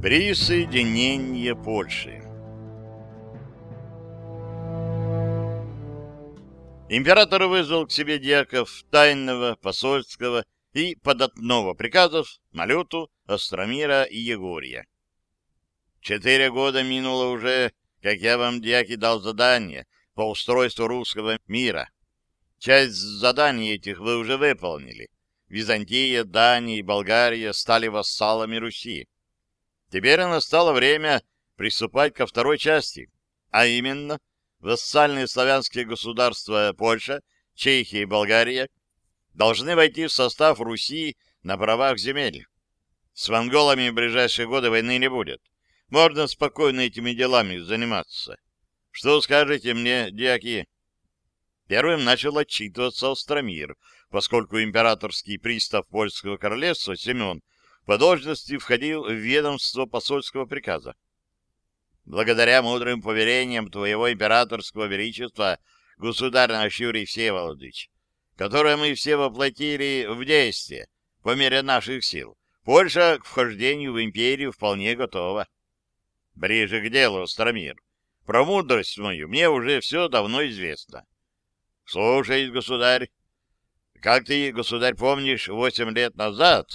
Присоединение Польши Император вызвал к себе дьяков тайного, посольского и податного приказов Малюту, Остромира и Егория. Четыре года минуло уже, как я вам, дьяки, дал задание по устройству русского мира. Часть заданий этих вы уже выполнили. Византия, Дания и Болгария стали вассалами Руси. Теперь настало время приступать ко второй части, а именно вассальные славянские государства Польша, Чехия и Болгария должны войти в состав Руси на правах земель. С монголами в ближайшие годы войны не будет. Можно спокойно этими делами заниматься. Что скажете мне, дьяки? Первым начал отчитываться Остромир, поскольку императорский пристав польского королевства Семен по должности входил в ведомство посольского приказа. Благодаря мудрым поверениям твоего императорского величества, государь наш Юрий Всеволодович, которое мы все воплотили в действие по мере наших сил, Польша к вхождению в империю вполне готова. Ближе к делу, Стромир. Про мудрость мою мне уже все давно известно. Слушай, государь, как ты, государь, помнишь, восемь лет назад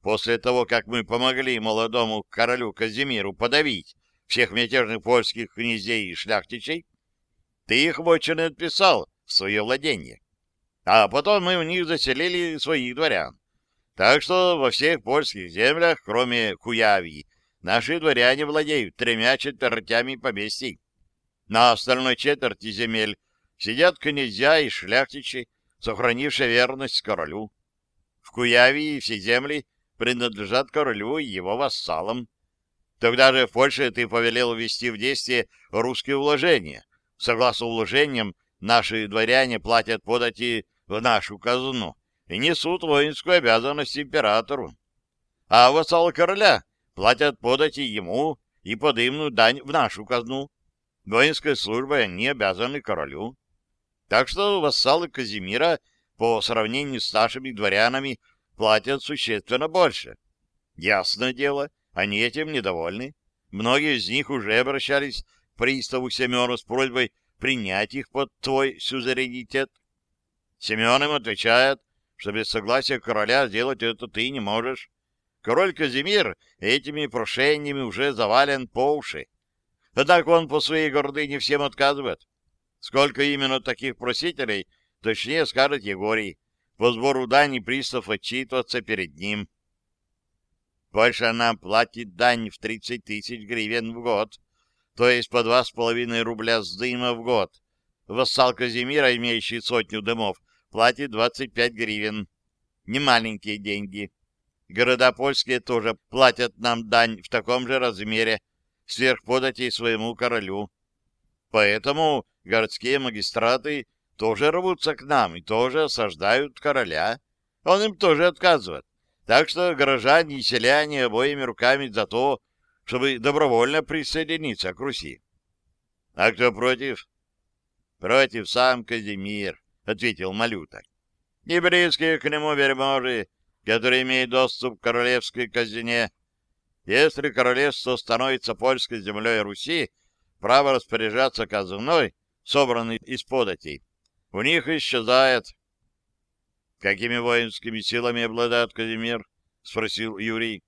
После того, как мы помогли молодому королю Казимиру подавить всех мятежных польских князей и шляхтичей, ты их вотчины отписал в свое владение. А потом мы в них заселили своих дворян. Так что во всех польских землях, кроме Куявии, наши дворяне владеют тремя четвертями поместий. На остальной четверти земель сидят князья и шляхтичи, сохранившие верность королю. В Куявии все земли принадлежат королю и его вассалам. Тогда же в Польше ты повелел ввести в действие русские вложения. Согласно вложениям, наши дворяне платят подати в нашу казну и несут воинскую обязанность императору. А вассалы короля платят подати ему и подымную дань в нашу казну. Воинской службой они обязаны королю. Так что вассалы Казимира по сравнению с нашими дворянами платят существенно больше. Ясное дело, они этим недовольны. Многие из них уже обращались к приставу Семену с просьбой принять их под твой сюзеренитет. Семен им отвечает, что без согласия короля сделать это ты не можешь. Король Казимир этими прошениями уже завален по уши. Однако он по своей гордыне всем отказывает. Сколько именно таких просителей, точнее скажет Егорий. По сбору дани пристав отчитываться перед ним. Польша нам платит дань в 30 тысяч гривен в год, то есть по два с половиной рубля с дыма в год. Вассал Казимира, имеющий сотню дымов, платит 25 гривен. Немаленькие деньги. Города польские тоже платят нам дань в таком же размере, сверх податей своему королю. Поэтому городские магистраты тоже рвутся к нам и тоже осаждают короля. Он им тоже отказывает. Так что горожане и селяне обоими руками за то, чтобы добровольно присоединиться к Руси. — А кто против? — Против сам Казимир, — ответил Малюта. — И близкие к нему вельможи, которые имеют доступ к королевской казне. Если королевство становится польской землей Руси, право распоряжаться казной, собранной из податей, у них исчезает. — Какими воинскими силами обладает Казимир? — спросил Юрий.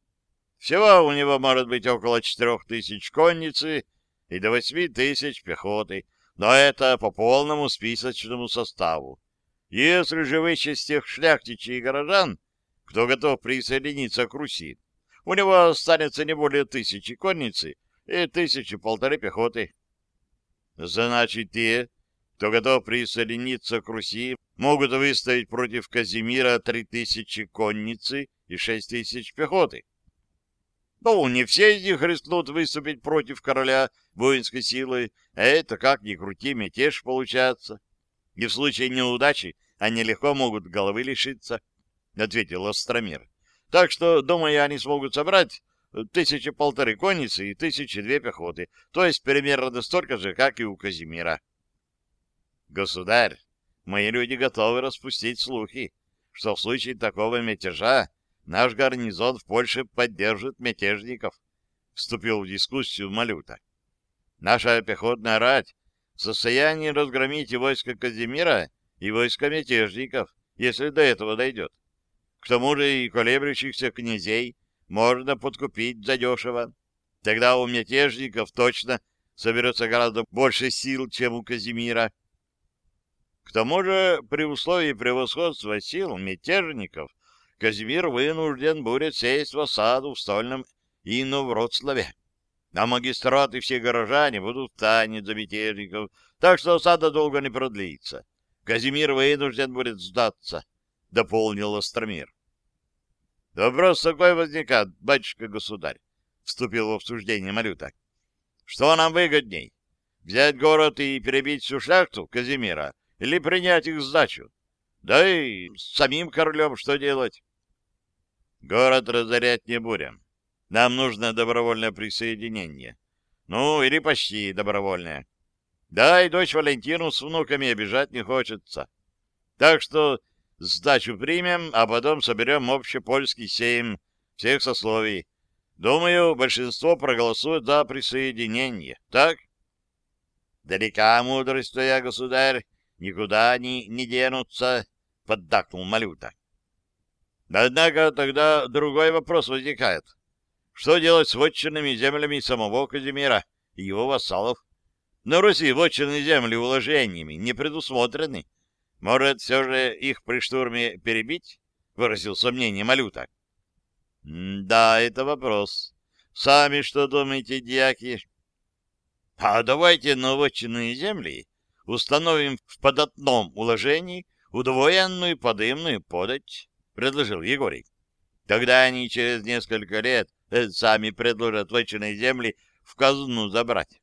— Всего у него может быть около четырех тысяч конницы и до восьми тысяч пехоты, но это по полному списочному составу. Если же вычесть тех шляхтичей и горожан, кто готов присоединиться к Руси, у него останется не более тысячи конницы и тысячи-полторы пехоты. Значит, те, кто готов присоединиться к Руси, могут выставить против Казимира три тысячи конницы и шесть тысяч пехоты. Ну, не все из них рискнут выступить против короля воинской силы, а это, как ни крути, мятеж получается. И в случае неудачи они легко могут головы лишиться, — ответил Остромир. Так что, думаю, они смогут собрать тысячи полторы конницы и тысячи две пехоты, то есть примерно столько же, как и у Казимира. Государь, мои люди готовы распустить слухи, что в случае такого мятежа наш гарнизон в Польше поддержит мятежников, вступил в дискуссию Малюта. Наша пехотная рать в состоянии разгромить и войско Казимира, и войско мятежников, если до этого дойдет. К тому же и колеблющихся князей можно подкупить задешево. Тогда у мятежников точно соберется гораздо больше сил, чем у Казимира. К тому же, при условии превосходства сил мятежников, Казимир вынужден будет сесть в осаду в Стольном и Новроцлаве. А магистрат и все горожане будут танить за мятежников, так что осада долго не продлится. Казимир вынужден будет сдаться, — дополнил Остромир. — Вопрос такой возникает, батюшка-государь, — вступил в обсуждение Малюта. — Что нам выгодней? Взять город и перебить всю шляхту Казимира или принять их сдачу? Да и с самим королем что делать? — Город разорять не будем. Нам нужно добровольное присоединение. Ну, или почти добровольное. Да, и дочь Валентину с внуками обижать не хочется. Так что сдачу примем, а потом соберем общепольский сейм всех сословий. Думаю, большинство проголосует за присоединение. Так? Далека мудрость твоя, государь, никуда они не денутся, — поддакнул Малюта. Однако тогда другой вопрос возникает. Что делать с вотчинными землями самого Казимира и его вассалов? На Руси вотчинные земли уложениями не предусмотрены. Может, все же их при штурме перебить? — выразил сомнение Малюта. — Да, это вопрос. Сами что думаете, дьяки? — А давайте на вотчинные земли установим в податном уложении удвоенную подымную подать, — предложил Егорий. Тогда они через несколько лет Э, сами предложат выченные земли в казну забрать.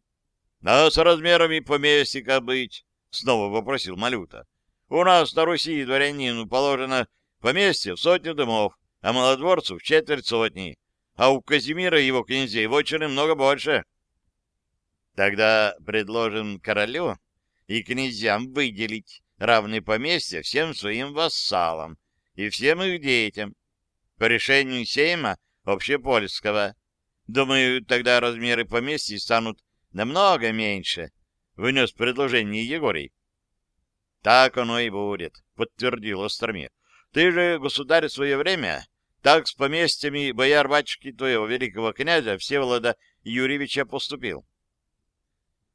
— А с размерами поместика быть? — снова вопросил Малюта. — У нас на Руси дворянину положено поместье в сотню домов, а малодворцу в четверть сотни, а у Казимира и его князей вотчины много больше. — Тогда предложим королю и князьям выделить равные поместья всем своим вассалам и всем их детям. По решению Сейма общепольского. Думаю, тогда размеры поместья станут намного меньше, — вынес предложение Егорий. — Так оно и будет, — подтвердил Остромир. — Ты же, государь, в свое время так с поместьями бояр батюшки твоего великого князя Всеволода Юрьевича поступил.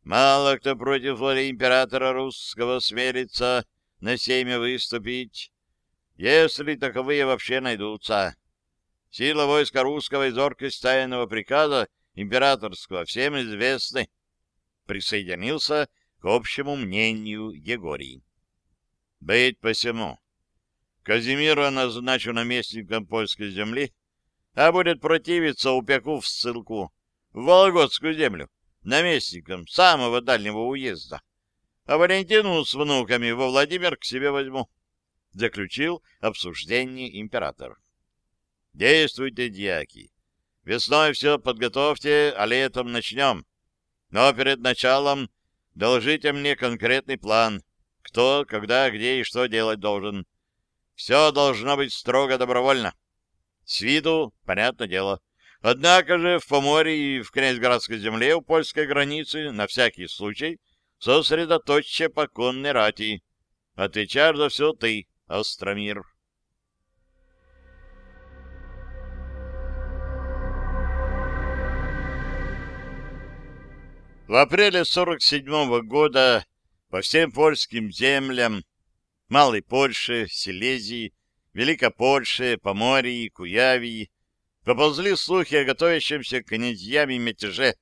Мало кто против воли императора русского смелится на семя выступить, если таковые вообще найдутся. Сила войска русского и зоркость тайного приказа императорского всем известны. Присоединился к общему мнению Егорий. Быть посему. Казимира назначу наместником польской земли, а будет противиться упеку в ссылку в Вологодскую землю, наместником самого дальнего уезда. А Валентину с внуками во Владимир к себе возьму. Заключил обсуждение император. Действуйте, дьяки. Весной все подготовьте, а летом начнем. Но перед началом доложите мне конкретный план. Кто, когда, где и что делать должен. Все должно быть строго добровольно. С виду, понятное дело. Однако же в Поморье и в Князьградской земле у польской границы на всякий случай сосредоточьте поконной рати. Отвечаешь за все ты, Остромир. В апреле 47 -го года по всем польским землям Малой Польши, Силезии, Великопольши, Поморье, Куявии поползли слухи о готовящемся князьями мятеже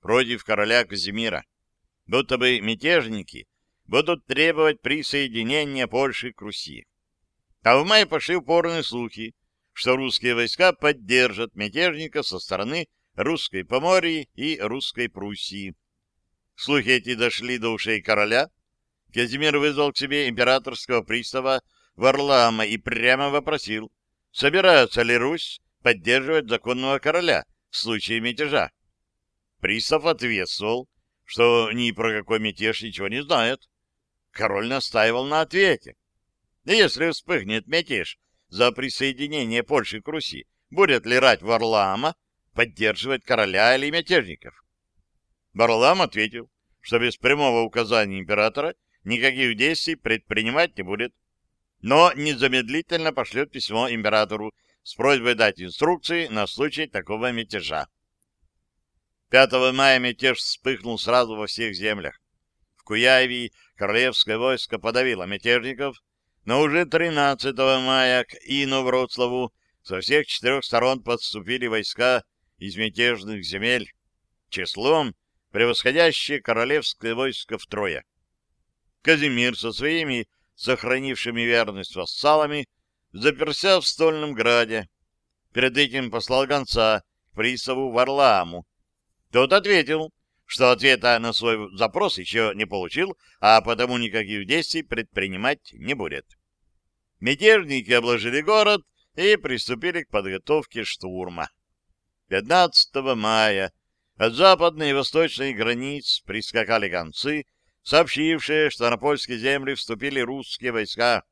против короля Казимира. Будто бы мятежники будут требовать присоединения Польши к Руси. А в мае пошли упорные слухи, что русские войска поддержат мятежника со стороны русской Поморья и русской Пруссии. Слухи эти дошли до ушей короля. Казимир вызвал к себе императорского пристава Варлаама и прямо вопросил, собирается ли Русь поддерживать законного короля в случае мятежа. Пристав ответствовал, что ни про какой мятеж ничего не знает. король настаивал на ответе. Если вспыхнет мятеж за присоединение Польши к Руси, будет ли рать Варлаама поддерживать короля или мятежников? Варлаам ответил, что без прямого указания императора никаких действий предпринимать не будет, но незамедлительно пошлет письмо императору с просьбой дать инструкции на случай такого мятежа. 5 мая мятеж вспыхнул сразу во всех землях. В Куяеве королевское войско подавило мятежников, но уже 13 мая к Ину Вроцлаву со всех четырех сторон подступили войска из мятежных земель, числом превосходящее королевское войско втрое. Казимир со своими сохранившими верность вассалами заперся в Стольном Граде. Перед этим послал гонца к приставу Варламу, тот ответил, что ответа на свой запрос еще не получил, а потому никаких действий предпринимать не будет. Мятежники обложили город и приступили к подготовке штурма. 15 мая от западной и восточной границ прискакали гонцы, сообщившие, что на польские земли вступили русские войска.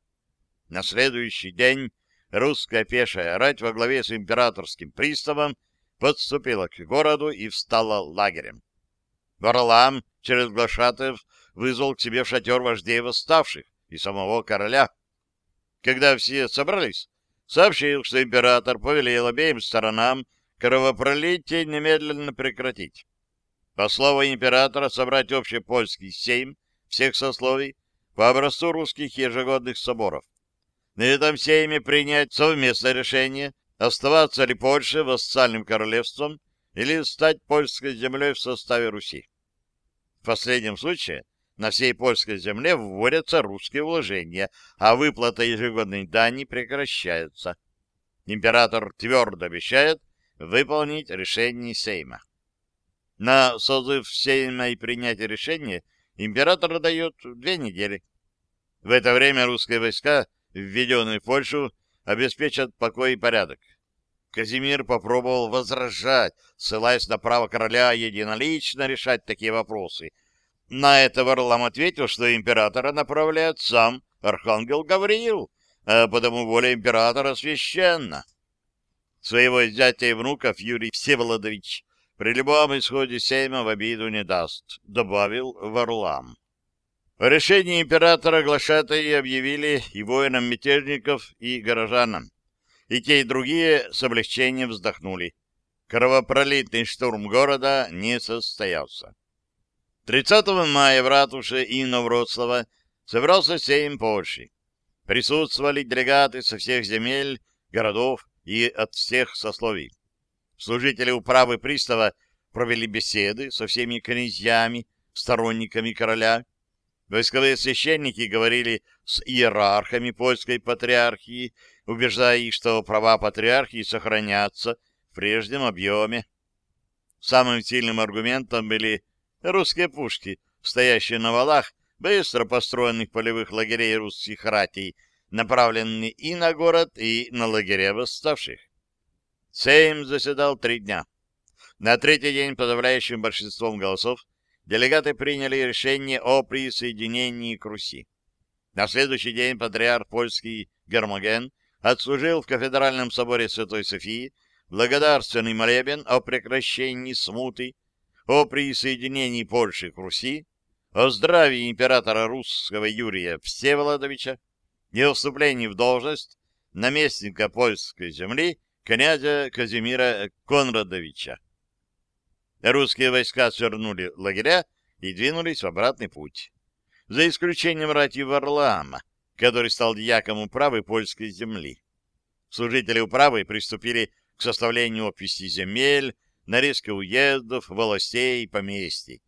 На следующий день русская пешая рать во главе с императорским приставом подступила к городу и встала лагерем. Варлам через глашатаев вызвал к себе в шатер вождей восставших и самого короля. Когда все собрались, сообщил, что император повелел обеим сторонам кровопролитие немедленно прекратить. По слову императора собрать общий польский сейм всех сословий по образцу русских ежегодных соборов. На этом сейме принять совместное решение оставаться ли Польше вассальным королевством или стать польской землей в составе Руси. В последнем случае на всей польской земле вводятся русские вложения, а выплата ежегодной дани прекращается. Император твердо обещает выполнить решение Сейма. На созыв Сейма и принятие решения император дает две недели. В это время русские войска, введенные в Польшу, обеспечат покой и порядок. Казимир попробовал возражать, ссылаясь на право короля единолично решать такие вопросы. На это Варлам ответил, что императора направляет сам архангел Гавриил, а потому воля императора священна. Своего зятя и внуков Юрий Всеволодович при любом исходе сейма в обиду не даст, добавил Варлам. Решение императора глашатаи объявили и воинам мятежников, и горожанам. И те, и другие с облегчением вздохнули. Кровопролитный штурм города не состоялся. 30 мая в ратуше Инна Вроцлава собрался сейм Польши. Присутствовали делегаты со всех земель, городов и от всех сословий. Служители управы пристава провели беседы со всеми князьями, сторонниками короля, Войсковые священники говорили с иерархами польской патриархии, убеждая их, что права патриархии сохранятся в прежнем объеме. Самым сильным аргументом были русские пушки, стоящие на валах быстро построенных полевых лагерей русских ратей, направленные и на город, и на лагеря восставших. Сейм заседал три дня. На третий день подавляющим большинством голосов делегаты приняли решение о присоединении к Руси. На следующий день патриарх польский Гермоген отслужил в кафедральном соборе Святой Софии благодарственный молебен о прекращении смуты, о присоединении Польши к Руси, о здравии императора русского Юрия Всеволодовича и вступлении в должность наместника польской земли князя Казимира Конрадовича. Русские войска свернули лагеря и двинулись в обратный путь. За исключением рати Варлаама, который стал дьяком управы польской земли. Служители управы приступили к составлению описи земель, нарезке уездов, властей и поместий.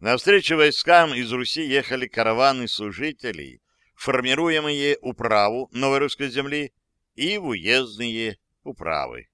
Навстречу войскам из Руси ехали караваны служителей, формируемые управу новорусской земли и в уездные управы.